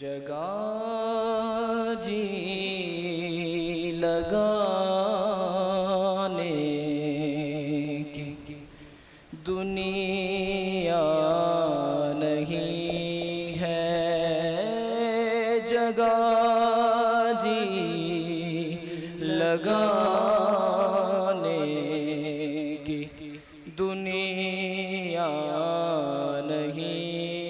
جگا جی لگانے کی دنیا نہیں ہے جگہ جی لگانے کی دنیا نہیں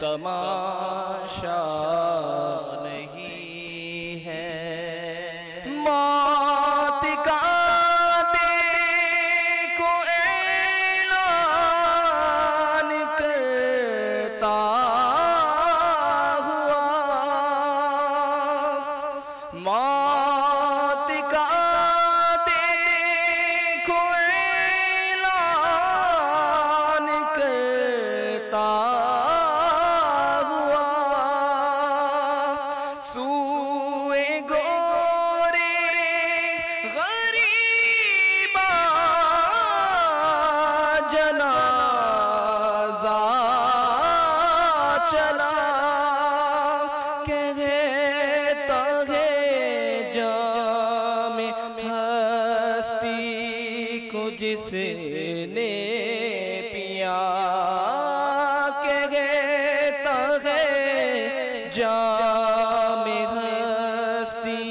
تمام کہتا ہے جام ہستی کو جس نے پیا۔ کہتا ہے جام ہستی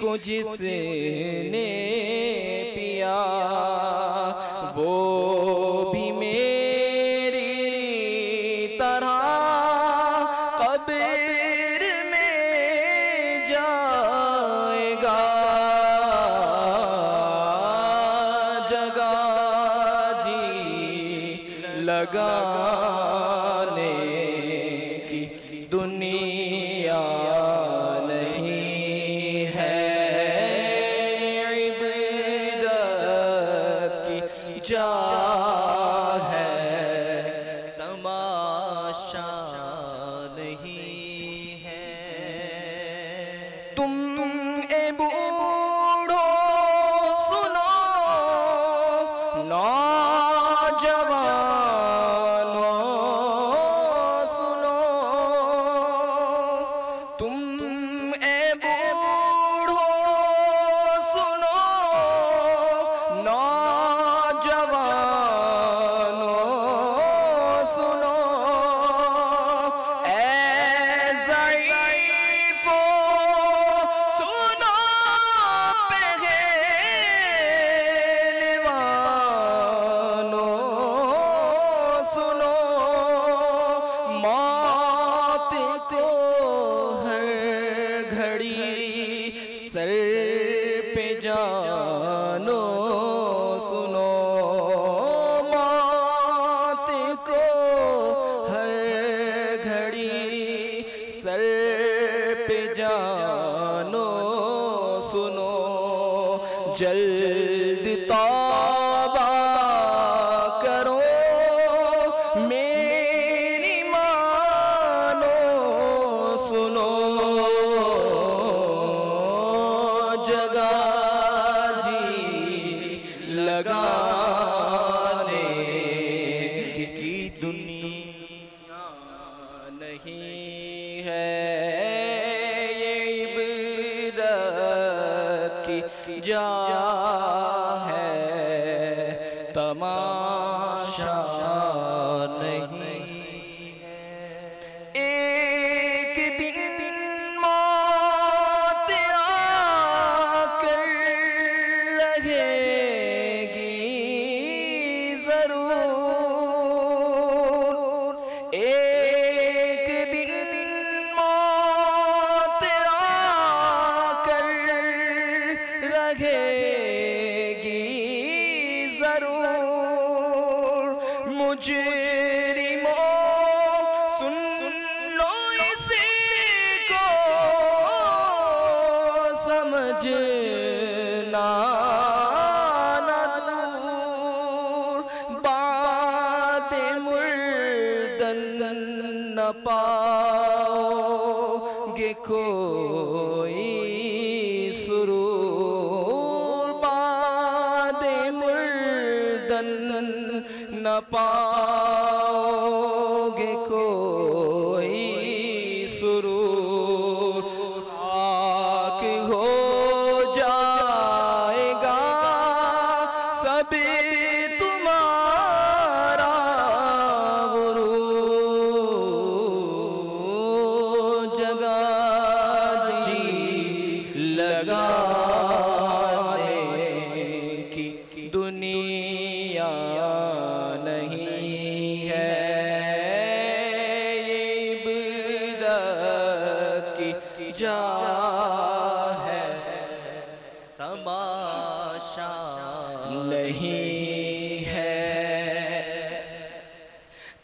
کو جس نے پیا۔ وہ بچا پہ جانو سنو جل مردن نہ پاؤ گے کوئی سرور، خاک ہو جائے گا۔ سب تمہارا غرور، جگہ جی لگانے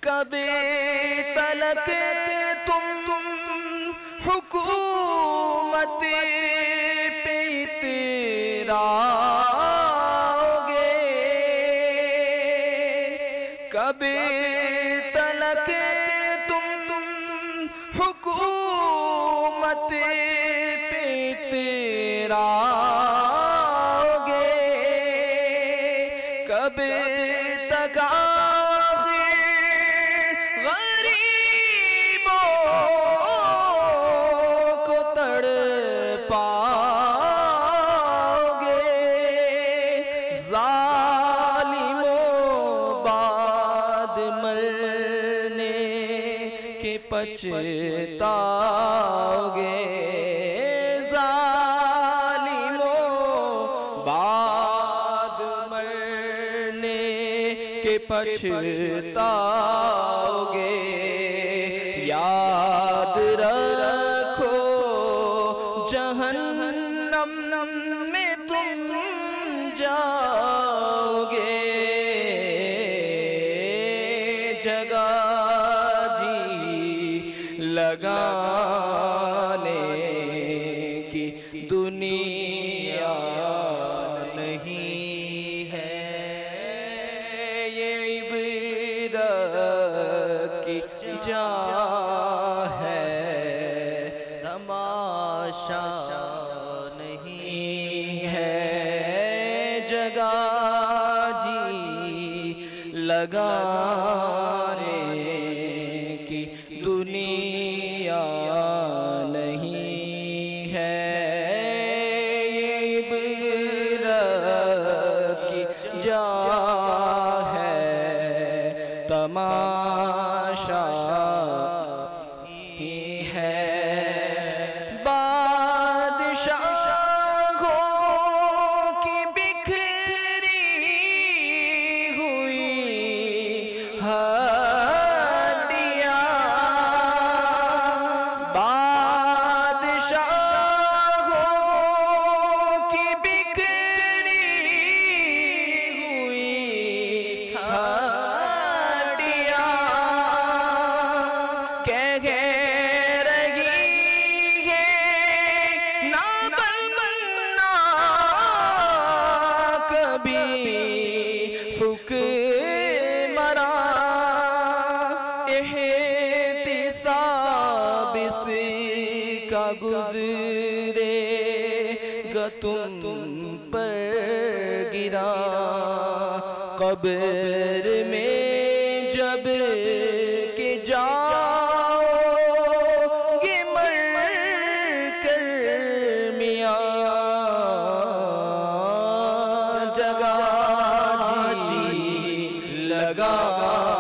کبھی تلک تم حکومت پہ اتراؤگے؟ کبھی تلک تم حکومت پہ اتراؤگے؟ کب کے پچھتاؤگے ظالموں، بعد مرنے کے پچھتاؤگے۔ یاد رکھو، جہنم میں تم جاؤ گے جگہ لگانے کی دنیا نہیں ہے۔ یہ عبرت کی جا ہے۔ تماشا نہیں ہے۔ جگہ جی لگانے شاہ گزرے گا تم پر گرا۔ قبر میں جبکہ جاؤ گے مر کر میاں۔ جگہ جی لگانے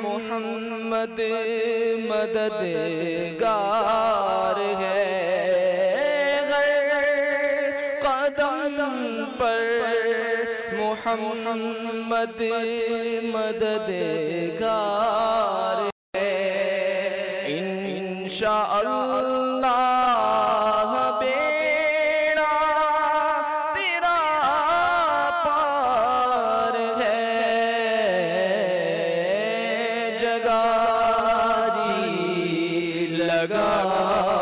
محمد مددگار ہے۔ غیر قدم پر محمد مددگار ہے۔ انشاءاللہ لگا۔